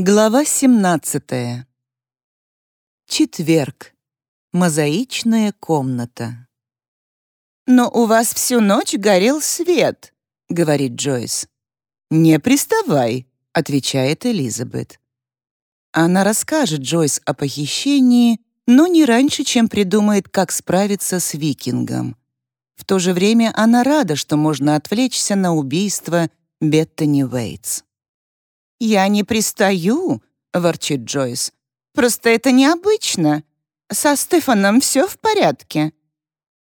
Глава 17. Четверг. Мозаичная комната. «Но у вас всю ночь горел свет», — говорит Джойс. «Не приставай», — отвечает Элизабет. Она расскажет Джойс о похищении, но не раньше, чем придумает, как справиться с викингом. В то же время она рада, что можно отвлечься на убийство Беттани Уэйтс. «Я не пристаю», — ворчит Джойс. «Просто это необычно. Со Стефаном все в порядке».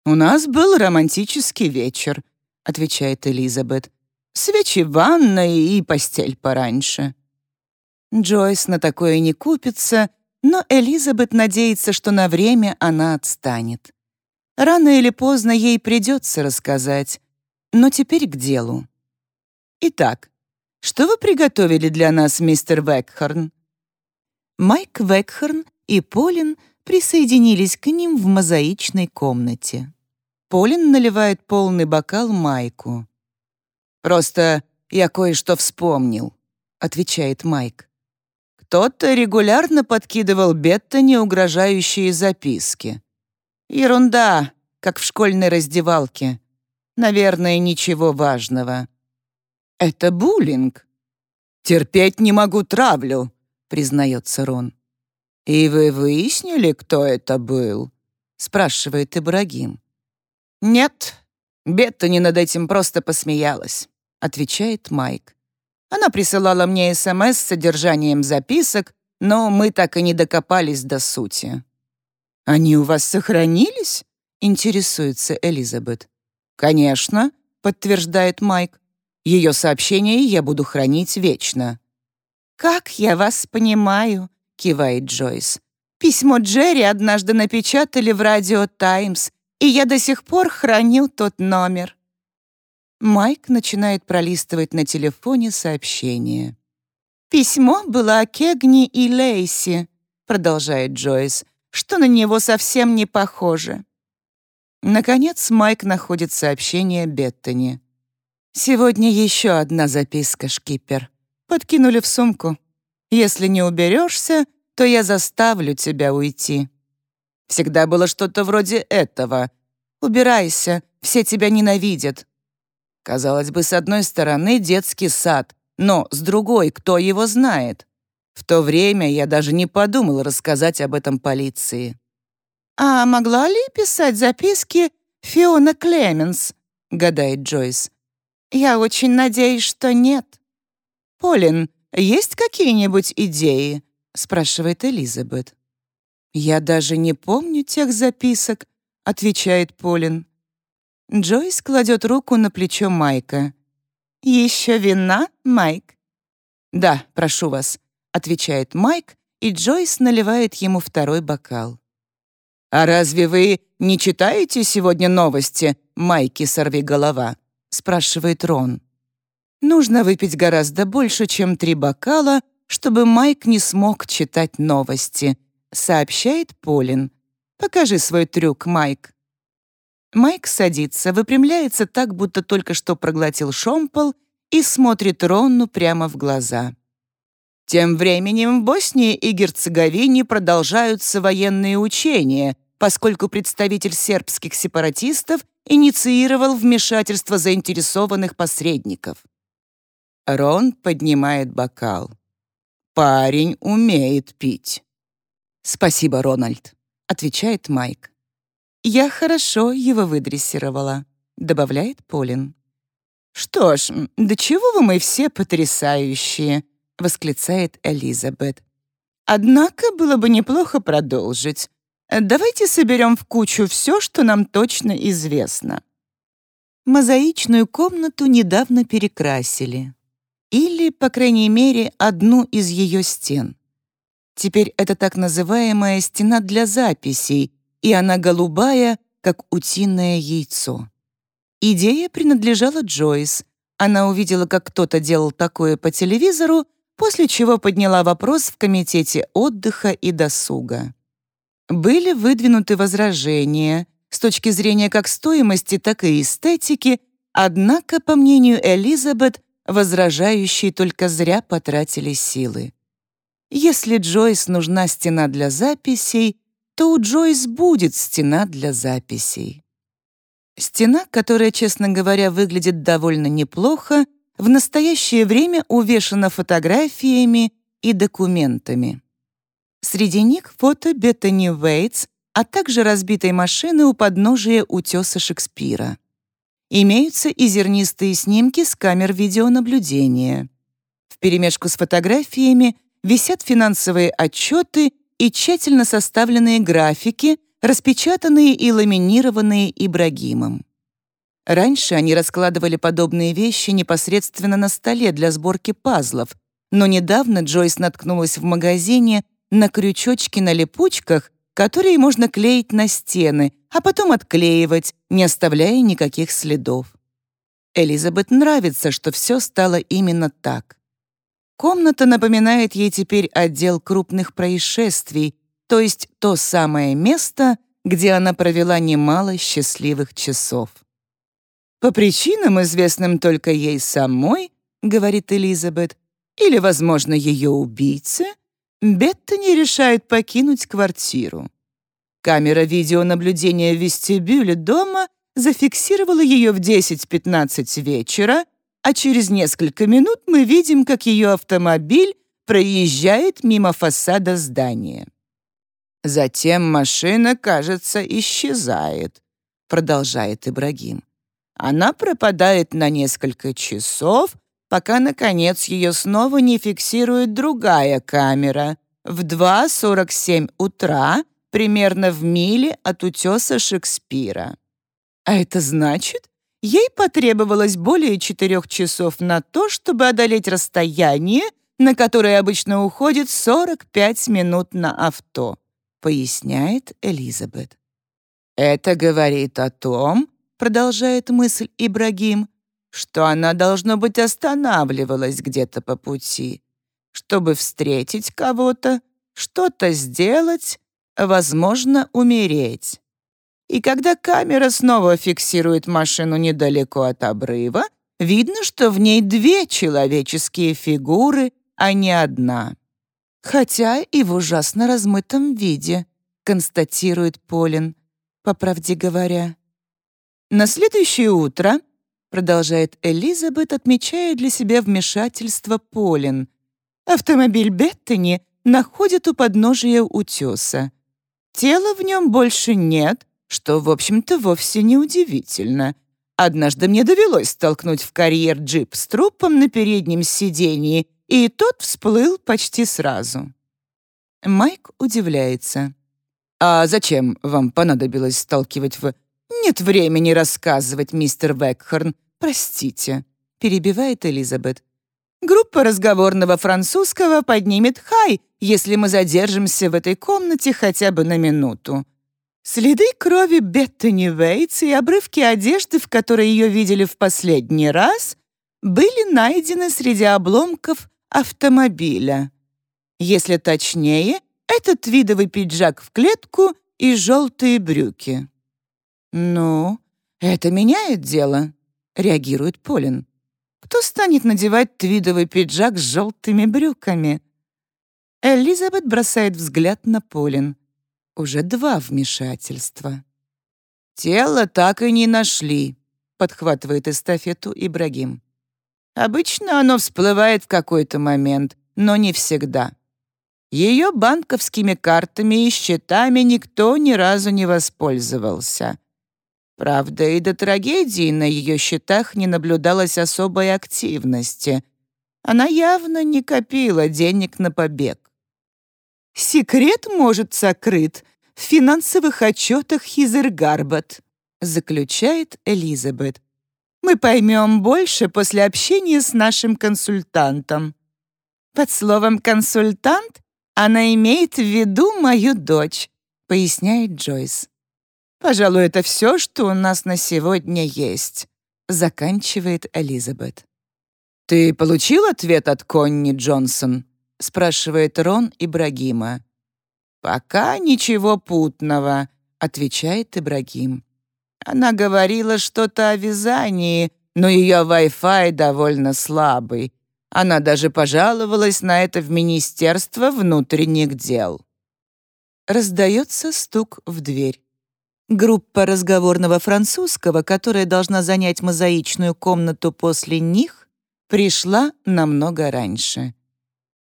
«У нас был романтический вечер», — отвечает Элизабет. «Свечи в ванной и постель пораньше». Джойс на такое не купится, но Элизабет надеется, что на время она отстанет. Рано или поздно ей придется рассказать. Но теперь к делу. Итак, что вы приготовили для нас, мистер Векхорн?» Майк Векхорн и Полин присоединились к ним в мозаичной комнате. Полин наливает полный бокал Майку. «Просто я кое-что вспомнил», — отвечает Майк. «Кто-то регулярно подкидывал Беттани угрожающие записки. Ерунда, как в школьной раздевалке. Наверное, ничего важного. «Это буллинг». «Терпеть не могу травлю», — признается Рон. «И вы выяснили, кто это был?» — спрашивает Ибрагим. «Нет, Беттани над этим просто посмеялась», — отвечает Майк. Она присылала мне СМС с содержанием записок, но мы так и не докопались до сути. «Они у вас сохранились?» — интересуется Элизабет. «Конечно», — подтверждает Майк. Ее сообщение я буду хранить вечно». «Как я вас понимаю», — кивает Джойс. «Письмо Джерри однажды напечатали в «Радио Таймс», и я до сих пор храню тот номер». Майк начинает пролистывать на телефоне сообщение. «Письмо было о Кегни и Лейси», — продолжает Джойс, «что на него совсем не похоже». Наконец Майк находит сообщение Беттани. «Сегодня еще одна записка, шкипер. Подкинули в сумку. Если не уберешься, то я заставлю тебя уйти». Всегда было что-то вроде этого. «Убирайся, все тебя ненавидят». Казалось бы, с одной стороны детский сад, но с другой, кто его знает? В то время я даже не подумал рассказать об этом полиции. «А могла ли писать записки Фиона Клеменс?» — гадает Джойс. «Я очень надеюсь, что нет». «Полин, есть какие-нибудь идеи?» — спрашивает Элизабет. «Я даже не помню тех записок», — отвечает Полин. Джойс кладет руку на плечо Майка. «Еще вина, Майк?» «Да, прошу вас», — отвечает Майк, и Джойс наливает ему второй бокал. «А разве вы не читаете сегодня новости, Майки сорвиголова?» — спрашивает Рон. Нужно выпить гораздо больше, чем три бокала, чтобы Майк не смог читать новости, сообщает Полин. Покажи свой трюк, Майк. Майк садится, выпрямляется так, будто только что проглотил шомпол и смотрит Ронну прямо в глаза. Тем временем в Боснии и Герцеговине продолжаются военные учения, поскольку представитель сербских сепаратистов инициировал вмешательство заинтересованных посредников. Рон поднимает бокал. «Парень умеет пить». «Спасибо, Рональд», — отвечает Майк. «Я хорошо его выдрессировала», — добавляет Полин. «Что ж, до чего вы мы все потрясающие», — восклицает Элизабет. «Однако было бы неплохо продолжить. Давайте соберем в кучу все, что нам точно известно. Мозаичную комнату недавно перекрасили. Или, по крайней мере, одну из ее стен. Теперь это так называемая стена для записей, и она голубая, как утиное яйцо. Идея принадлежала Джойс. Она увидела, как кто-то делал такое по телевизору, после чего подняла вопрос в комитете отдыха и досуга. Были выдвинуты возражения с точки зрения как стоимости, так и эстетики, однако, по мнению Элизабет, возражающие только зря потратили силы. Если Джойс нужна стена для записей, то у Джойс будет стена для записей. Стена, которая, честно говоря, выглядит довольно неплохо, в настоящее время увешана фотографиями и документами. Среди них фото Беттани Уэйтс, а также разбитой машины у подножия утеса Шекспира. Имеются и зернистые снимки с камер видеонаблюдения. Вперемешку с фотографиями висят финансовые отчеты и тщательно составленные графики, распечатанные и ламинированные Ибрагимом. Раньше они раскладывали подобные вещи непосредственно на столе для сборки пазлов, но недавно Джойс наткнулась в магазине на крючочки на липучках, которые можно клеить на стены, а потом отклеивать, не оставляя никаких следов. Элизабет нравится, что все стало именно так. Комната напоминает ей теперь отдел крупных происшествий, то есть то самое место, где она провела немало счастливых часов. «По причинам, известным только ей самой», — говорит Элизабет, «или, возможно, ее убийце, Беттани решает покинуть квартиру. Камера видеонаблюдения в вестибюле дома зафиксировала ее в 10-15 вечера, а через несколько минут мы видим, как ее автомобиль проезжает мимо фасада здания. Затем машина, кажется, исчезает, продолжает Ибрагим. Она пропадает на несколько часов, пока, наконец, ее снова не фиксирует другая камера. В 2.47 утра, примерно в миле от утеса Шекспира. А это значит, Ей потребовалось более четырех часов на то, чтобы одолеть расстояние, на которое обычно уходит 45 минут на авто, поясняет Элизабет. Это говорит о том, продолжает мысль Ибрагим, что она, должно быть, останавливалась где-то по пути, чтобы встретить кого-то, что-то сделать, возможно, умереть. И когда камера снова фиксирует машину недалеко от обрыва, видно, что в ней две человеческие фигуры, а не одна. Хотя и в ужасно размытом виде, констатирует Полин, по правде говоря. На следующее утро, продолжает Элизабет, отмечая для себя вмешательство Полин, автомобиль Беттани находят у подножия утеса. Тела в нем больше нет, что, в общем-то, вовсе не удивительно. Однажды мне довелось столкнуть в карьер джип с трупом на переднем сидении, и тот всплыл почти сразу. Майк удивляется. «А зачем вам понадобилось сталкивать в...» «Нет времени рассказывать, мистер Векхорн. Простите», — перебивает Элизабет. «Группа разговорного французского поднимет хай, если мы задержимся в этой комнате хотя бы на минуту. Следы крови Беттани Вейтс и обрывки одежды, в которой ее видели в последний раз, были найдены среди обломков автомобиля. Если точнее, это твидовый пиджак в клетку и желтые брюки. «Ну, это меняет дело», — реагирует Полин. «Кто станет надевать твидовый пиджак с желтыми брюками?» Элизабет бросает взгляд на Полин уже два вмешательства. «Тело так и не нашли», — подхватывает эстафету Ибрагим. «Обычно оно всплывает в какой-то момент, но не всегда. Ее банковскими картами и счетами никто ни разу не воспользовался. Правда, и до трагедии на ее счетах не наблюдалось особой активности. Она явно не копила денег на побег. Секрет может сокрыт в финансовых отчетах Хизергарбат, заключает Элизабет. Мы поймем больше после общения с нашим консультантом. Под словом «консультант» она имеет в виду мою дочь, поясняет Джойс. Пожалуй, это все, что у нас на сегодня есть, заканчивает Элизабет. Ты получил ответ от Конни Джонсон? — спрашивает Рон Ибрагима. «Пока ничего путного», — отвечает Ибрагим. Она говорила что-то о вязании, но ее Wi-Fi довольно слабый. Она даже пожаловалась на это в Министерство внутренних дел. Раздается стук в дверь. Группа разговорного французского, которая должна занять мозаичную комнату после них, пришла намного раньше.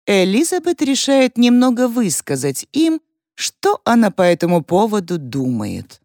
Элизабет решает немного высказать им, что она по этому поводу думает.